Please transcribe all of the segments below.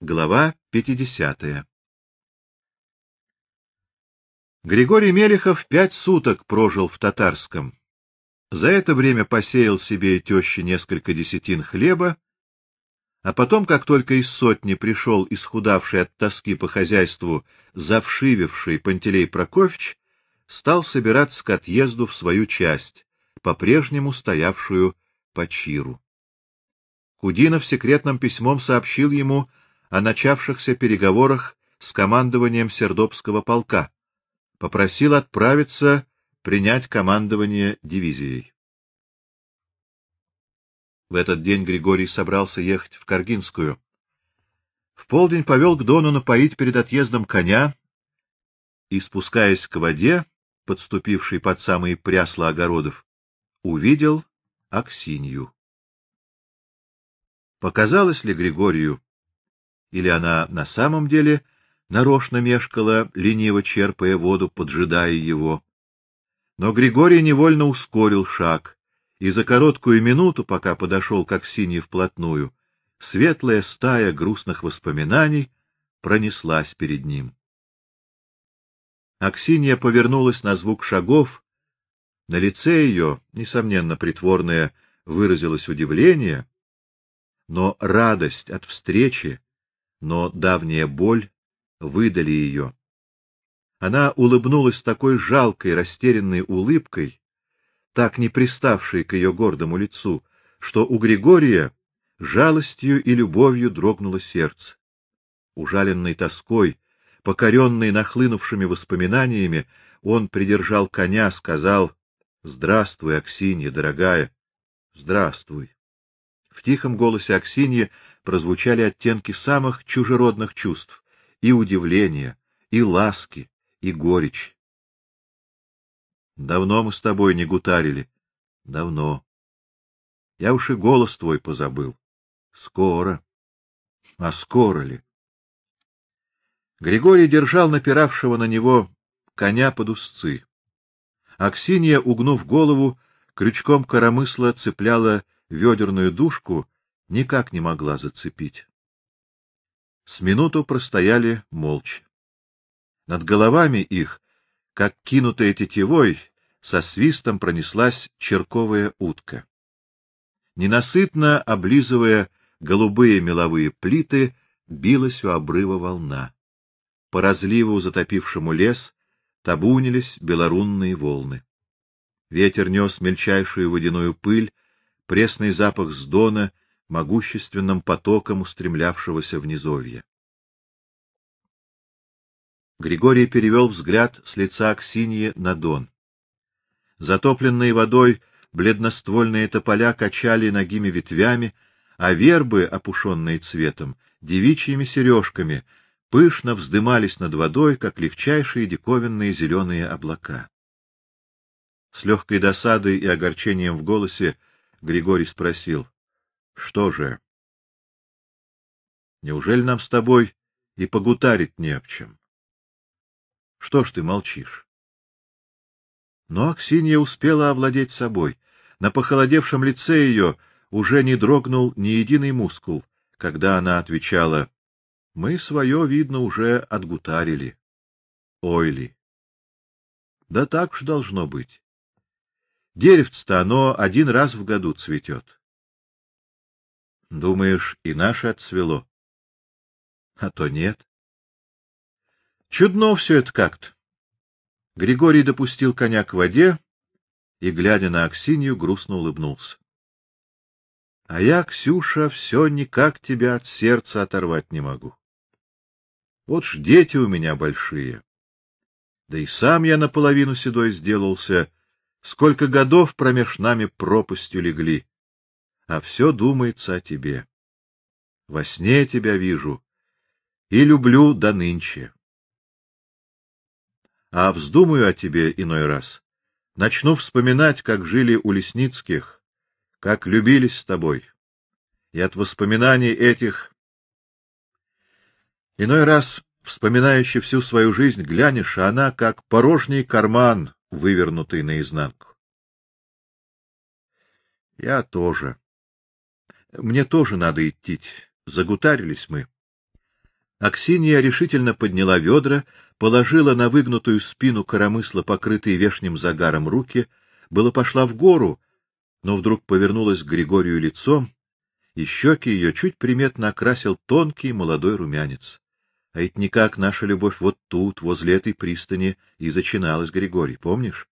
Глава 50. Григорий Мелехов пять суток прожил в Татарском. За это время посеял себе и тещи несколько десятин хлеба, а потом, как только из сотни пришел исхудавший от тоски по хозяйству завшивевший Пантелей Прокофьевич, стал собираться к отъезду в свою часть, по-прежнему стоявшую по Чиру. Кудинов секретным письмом сообщил ему о начавшихся переговорах с командованием Сердобского полка, попросил отправиться принять командование дивизией. В этот день Григорий собрался ехать в Каргинскую. В полдень повел к Дону напоить перед отъездом коня и, спускаясь к воде, подступившей под самые прясла огородов, увидел Аксинью. Показалось ли Григорию, или она на самом деле нарочно мешкала, лениво черпая воду, поджидая его. Но Григорий невольно ускорил шаг, и за короткую минуту, пока подошел к Аксинье вплотную, светлая стая грустных воспоминаний пронеслась перед ним. Аксинья повернулась на звук шагов, на лице ее, несомненно притворное, выразилось удивление, но радость от встречи но давняя боль выдали ее. Она улыбнулась такой жалкой, растерянной улыбкой, так не приставшей к ее гордому лицу, что у Григория жалостью и любовью дрогнуло сердце. Ужаленный тоской, покоренный нахлынувшими воспоминаниями, он придержал коня, сказал: "Здравствуй, Аксинья, дорогая. Здравствуй". В тихом голосе Аксиньи прозвучали оттенки самых чужеродных чувств: и удивления, и ласки, и горечь. Давно мы с тобой не гутарили. Давно. Я уж и голос твой позабыл. Скоро. А скоро ли? Григорий держал напиравшего на него коня под узцы. Аксинья, угнув голову, крючком коромысла цепляла ведерную дужку никак не могла зацепить. С минуту простояли молча. Над головами их, как кинутая тетивой, со свистом пронеслась черковая утка. Ненасытно облизывая голубые меловые плиты, билась у обрыва волна. По разливу, затопившему лес, табунились белорунные волны. Ветер нес мельчайшую водяную пыль, пресный запах с дона могущественным потоком устремлявшегося в низовье. Григорий перевел взгляд с лица Аксиньи на Дон. Затопленные водой бледноствольные тополя качали ногими ветвями, а вербы, опушенные цветом, девичьими сережками, пышно вздымались над водой, как легчайшие диковинные зеленые облака. С легкой досадой и огорчением в голосе Григорий спросил: что же? Неужели нам с тобой и погутарить не об чем? Что ж ты молчишь? Но Аксинья успела овладеть собой. На похолодевшем лице ее уже не дрогнул ни единый мускул, когда она отвечала: "Мы свое, видно, уже отгутарили". Ой ли. Да так уж должно быть. Деревце-то оно один раз в году цветет. Думаешь, и наше отцвело? А то нет. Чудно все это как-то. Григорий допустил коня к воде и, глядя на Аксинью, грустно улыбнулся. А я, Ксюша, все никак тебя от сердца оторвать не могу. Вот ж дети у меня большие. Да и сам я наполовину седой сделался, сколько годов промеж нами пропастью легли а все думается о тебе. Во сне тебя вижу и люблю до нынче. А вздумаю о тебе иной раз, начну вспоминать, как жили у Лесницких, как любились с тобой. И от воспоминаний этих иной раз, вспоминающий всю свою жизнь, глянешь, а она как порожний карман, вывернутый наизнанку. Я тоже. Мне тоже надо идти. Загутарились мы. Аксинья решительно подняла ведра, положила на выгнутую спину коромысла, покрытые вешним загаром руки, было пошла в гору, но вдруг повернулась к Григорию лицом, и щеки ее чуть приметно окрасил тонкий молодой румянец. А ведь никак наша любовь вот тут, возле этой пристани, и зачиналась, Григорий, помнишь?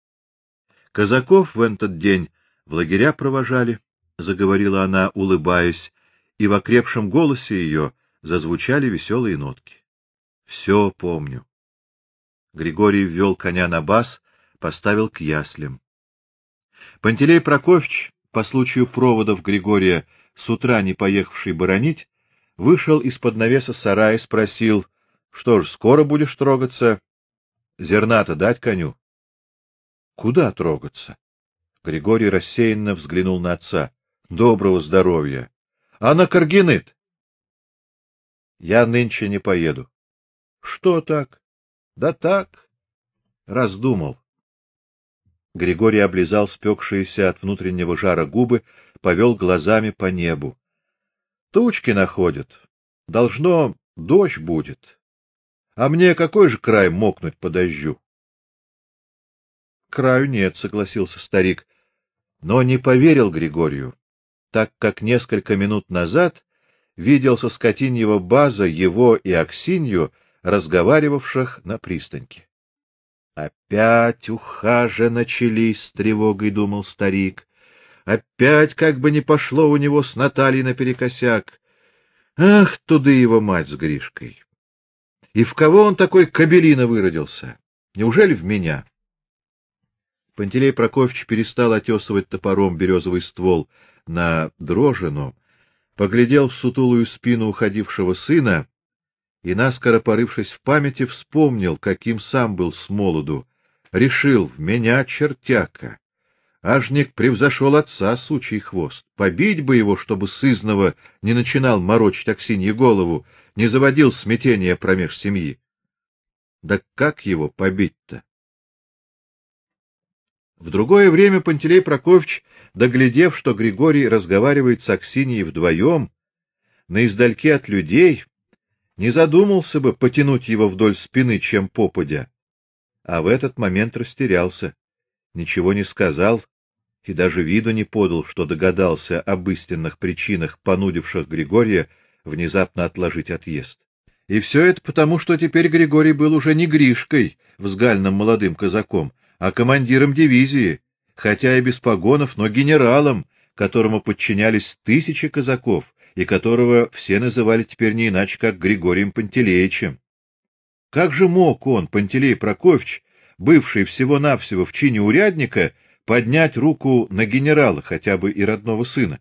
Казаков в этот день в лагеря провожали, заговорила она, улыбаясь, и в окрепшем голосе ее зазвучали веселые нотки. Все помню. Григорий ввел коня на бас, поставил к яслям. Пантелей Прокофьевич, по случаю проводов Григория, с утра не поехавший боронить, вышел из-под навеса сарая, спросил: "Что ж, скоро будешь трогаться? Зерна-то дать коню?" "Куда трогаться?" Григорий рассеянно взглянул на отца. "Доброго здоровья. А на Каргиныт?" "Я нынче не поеду." "Что так?" "Да так, раздумал." Григорий облизал спекшиеся от внутреннего жара губы, повел глазами по небу. Тучки находят. Должно дождь будет. А мне какой же край мокнуть по дождю? Краю нет, согласился старик, но не поверил Григорию, так как несколько минут назад видел со скотиньего база его и Аксинью, разговаривавших на пристаньке. Опять ухаже начались, с тревогой думал старик. Опять как бы не пошло у него с Натальей наперекосяк. Ах, туды его мать с Гришкой. И в кого он такой кобелина выродился? Неужели в меня? Пантелей Прокофьевич перестал отесывать топором березовый ствол на дрожину, поглядел в сутулую спину уходившего сына и, наскоро порывшись в памяти, вспомнил, каким сам был с молоду, решил в меня чертяка. Ажник превзошел отца сучий хвост. Побить бы его, чтобы сызного не начинал морочить Аксинье голову, не заводил смятения промеж семьи. Да как его побить-то? В другое время Пантелей Прокофьевич, доглядев, что Григорий разговаривает с Аксиньей вдвоем, на издальке от людей, не задумался бы потянуть его вдоль спины, чем попадя. А в этот момент растерялся, ничего не сказал и даже виду не подал, что догадался об истинных причинах, понудивших Григория внезапно отложить отъезд. И все это потому, что теперь Григорий был уже не Гришкой, взгальным молодым казаком, а командиром дивизии, хотя и без погонов, но генералом, которому подчинялись тысячи казаков, и которого все называли теперь не иначе, как Григорием Пантелеичем. Как же мог он, Пантелей Прокофьевич, бывший всего-навсего в чине урядника, поднять руку на генерала, хотя бы и родного сына?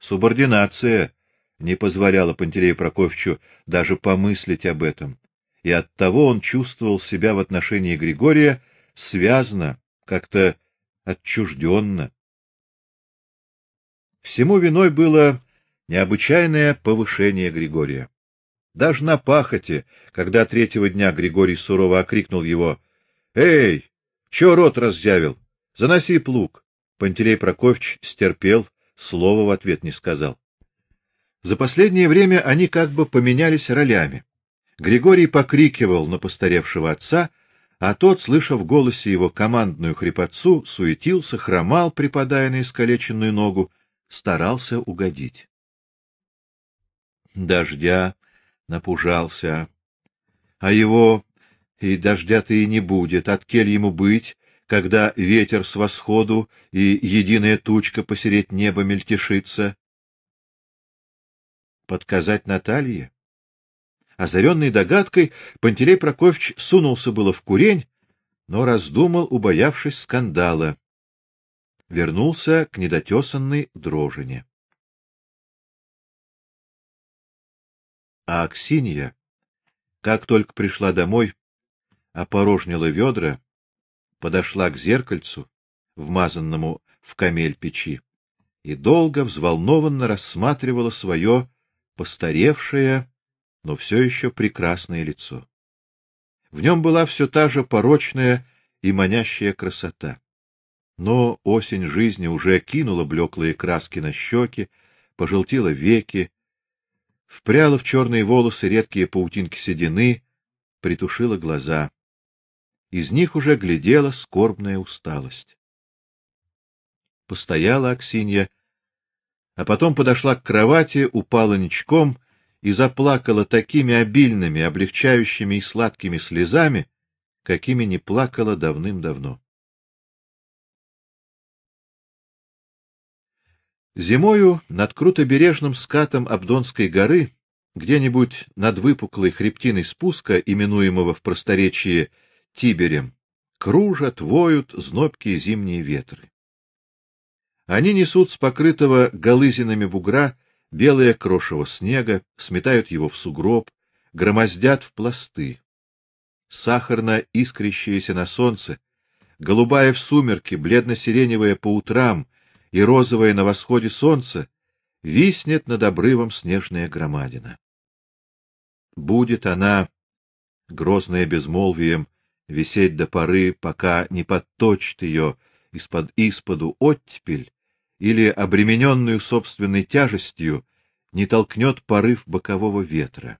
Субординация не позволяла Пантелею Прокофьевичу даже помыслить об этом, и оттого он чувствовал себя в отношении Григория связно, как-то отчужденно. Всему виной было необычайное повышение Григория. Даже на пахоте, когда третьего дня Григорий сурово окрикнул его: "Эй, что рот разъявил? Заноси плуг". Пантелей Прокофьевич стерпел, слова в ответ не сказал. За последнее время они как бы поменялись ролями. Григорий покрикивал на постаревшего отца, а тот, слыша в голосе его командную хрипотцу, суетился, хромал, припадая на искалеченную ногу, старался угодить дождя напужался. А его и дождя-то и не будет, от кель ему быть, когда ветер с восходу и единая тучка посереть неба мельтешится. Подказать Наталье? Озаренный догадкой, Пантелей Прокофьевич сунулся было в курень, но раздумал, убоявшись скандала. Вернулся к недотесанной дрожине. А Аксинья, как только пришла домой, опорожнила ведра, подошла к зеркальцу, вмазанному в камель печи, и долго взволнованно рассматривала свое постаревшее, но все еще прекрасное лицо. В нем была все та же порочная и манящая красота. Но осень жизни уже кинула блеклые краски на щеки, пожелтила веки, впряла в черные волосы редкие паутинки седины, притушила глаза. Из них уже глядела скорбная усталость. Постояла Аксинья, а потом подошла к кровати, упала ничком и заплакала такими обильными, облегчающими и сладкими слезами, какими не плакала давным-давно. Зимою над крутобережным скатом Абдонской горы, где-нибудь над выпуклой хребтиной спуска, именуемого в просторечии Тиберем, кружат, воют знобкие зимние ветры. Они несут с покрытого голызинами бугра белое крошево снега, сметают его в сугроб, громоздят в пласты сахарно искрящаяся на солнце, голубая в сумерки, бледно-сиреневая по утрам и розовая на восходе солнца, виснет над обрывом снежная громадина. Будет она, грозная безмолвием, висеть до поры, пока не подточит ее из-под исподу оттепель или, обремененную собственной тяжестью, не толкнет порыв бокового ветра.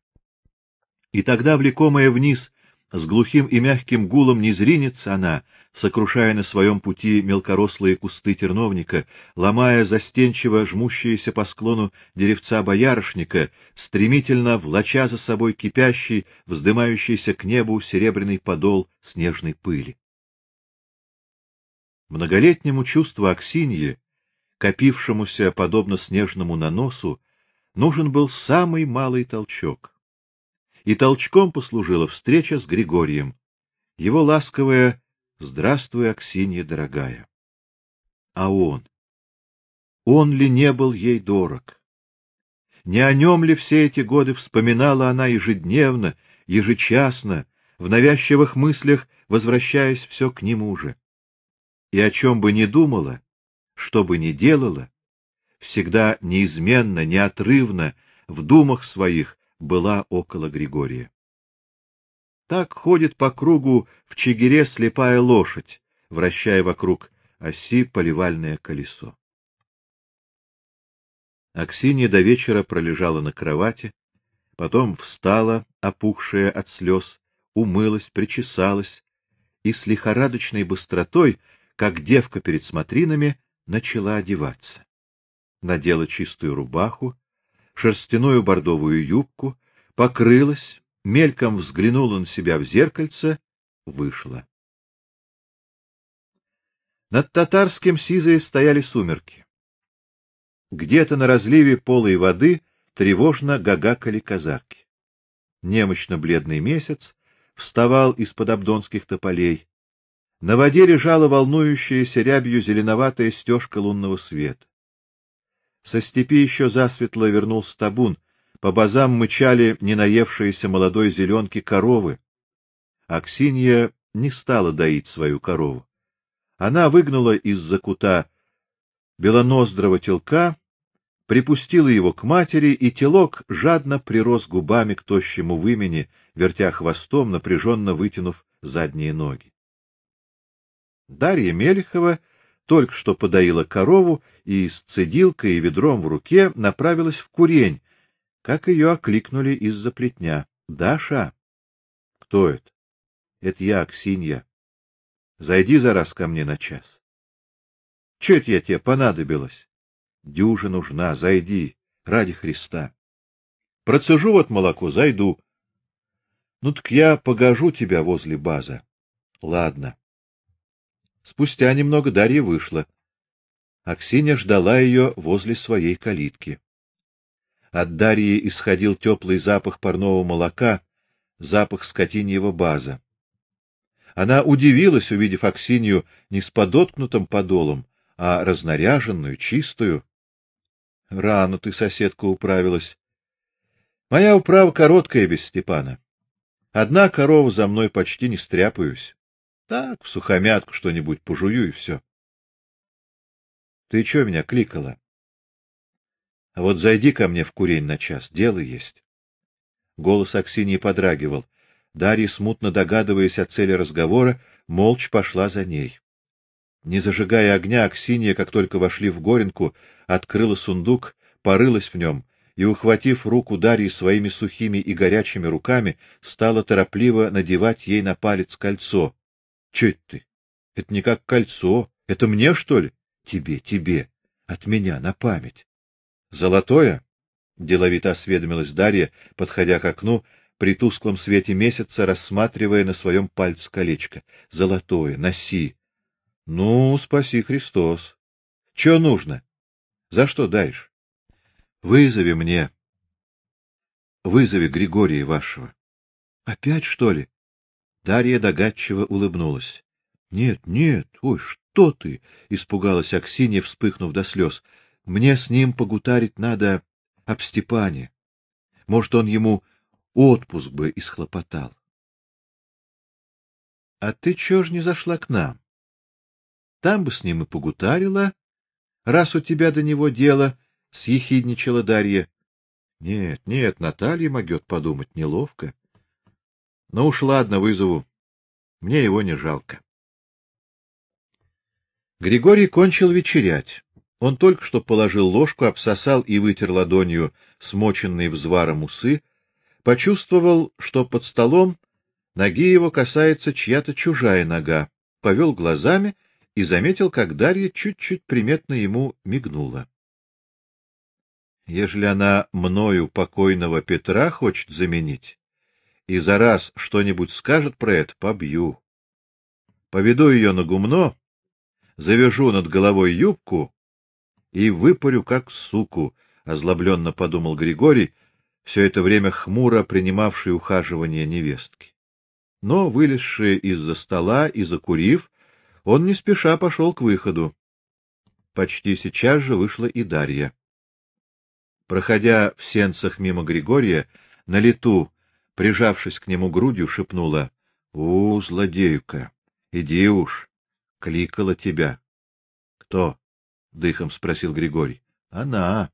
И тогда, влекомая вниз с глухим и мягким гулом не зринется она, сокрушая на своем пути мелкорослые кусты терновника, ломая застенчиво жмущиеся по склону деревца боярышника, стремительно влача за собой кипящий, вздымающийся к небу серебряный подол снежной пыли. Многолетнему чувству Аксиньи, копившемуся подобно снежному наносу, нужен был самый малый толчок и толчком послужила встреча с Григорием. Его ласковое "Здравствуй, Аксинья дорогая". А он? Он ли не был ей дорог? Не о нем ли все эти годы вспоминала она ежедневно, ежечасно, в навязчивых мыслях возвращаясь все к нему же? И о чем бы ни думала, что бы ни делала, всегда неизменно, неотрывно в думах своих была около Григория. Так ходит по кругу в чигире слепая лошадь, вращая вокруг оси поливальное колесо. Аксинья до вечера пролежала на кровати, потом встала, опухшая от слез, умылась, причесалась и с лихорадочной быстротой, как девка перед смотринами, начала одеваться. Надела чистую рубаху, шерстяную бордовую юбку, покрылась, мельком взглянула на себя в зеркальце, вышла. Над татарским сизой стояли сумерки. Где-то на разливе полой воды тревожно гагакали казаки. Немощно бледный месяц вставал из-под абдонских тополей. На воде лежала волнующаяся рябью зеленоватая стежка лунного света. Со степи еще засветло вернулся табун, по базам мычали ненаевшиеся молодой зеленки коровы. Аксинья не стала доить свою корову. Она выгнала из-за кута белоноздрого телка, припустила его к матери, и телок жадно прирос губами к тощему вымени, вертя хвостом, напряженно вытянув задние ноги. Дарья Мелехова только что подоила корову и с цедилкой и ведром в руке направилась в курень, как ее окликнули из-за плетня. Даша. Кто это? Это я, Ксинья. Зайди за раз ко мне на час. Че это я тебе понадобилась? Дюжа нужна, зайди, ради Христа. Процежу вот молоко, зайду. Ну так я погожу тебя возле база. Ладно. Спустя немного Дарья вышла. Аксинья ждала ее возле своей калитки. От Дарьи исходил теплый запах парного молока, запах скотиньего база. Она удивилась, увидев Аксинью не с подоткнутым подолом, а разнаряженную, чистую. Рано ты, соседка, управилась. Моя управа короткая без Степана. Одна корова за мной почти не стряпаюсь. Так, в сухомятку что-нибудь пожую и все. Ты что меня кликала? А вот зайди ко мне в курень на час, дело есть. Голос Аксиньи подрагивал. Дарья, смутно догадываясь о цели разговора, молча пошла за ней. Не зажигая огня, Аксинья, как только вошли в горенку, открыла сундук, порылась в нем и, ухватив руку Дарьи своими сухими и горячими руками, стала торопливо надевать ей на палец кольцо. — Че ты? Это не как кольцо. Это мне, что ли? Тебе, тебе. От меня на память. — Золотое? — деловито осведомилась Дарья, подходя к окну, при тусклом свете месяца рассматривая на своем пальце колечко. — Золотое, носи. — Ну, спаси Христос. — Че нужно? За что даешь? Вызови мне. Вызови Григория вашего. Опять, что ли? Дарья догадчиво улыбнулась. Нет, нет, ой, что ты? испугалась Аксинья, вспыхнув до слез. Мне с ним погутарить надо об Степане. Может, он ему отпуск бы исхлопотал. А ты чё ж не зашла к нам? Там бы с ним и погутарила, раз у тебя до него дело, — съехидничала Дарья. — Нет, нет, Наталья могет подумать, неловко. Ну уж ладно, вызову. Мне его не жалко. Григорий кончил вечерять. Он только что положил ложку, обсосал и вытер ладонью смоченные взваром усы, почувствовал, что под столом ноги его касается чья-то чужая нога, повел глазами и заметил, как Дарья чуть-чуть приметно ему мигнула. Ежели она мною покойного Петра хочет заменить, и за раз что-нибудь скажет про это, побью. Поведу ее на гумно, завяжу над головой юбку и выпарю как суку, озлобленно подумал Григорий, все это время хмуро принимавший ухаживание невестки. Но вылезший из-за стола и закурив, он не спеша пошел к выходу. Почти сейчас же вышла и Дарья. Проходя в сенцах мимо Григория, на лету, прижавшись к нему грудью, шепнула: "У, злодейка, иди уж, кликала тебя". "Кто?" дыхом спросил Григорий. "Она".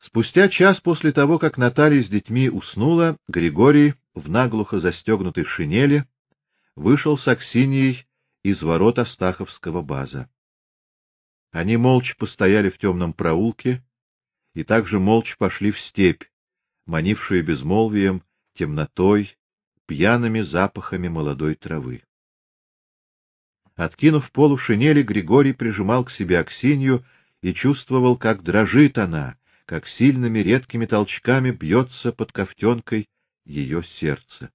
Спустя час после того, как Наталья с детьми уснула, Григорий в наглухо застегнутой шинели вышел с Аксиньей из ворот Астаховского база. Они молча постояли в темном проулке и также молча пошли в степь, манившую безмолвием, темнотой, пьяными запахами молодой травы. Откинув полу шинели, Григорий прижимал к себе Аксинью и чувствовал, как дрожит она, как сильными редкими толчками бьется под ковтенкой ее сердце.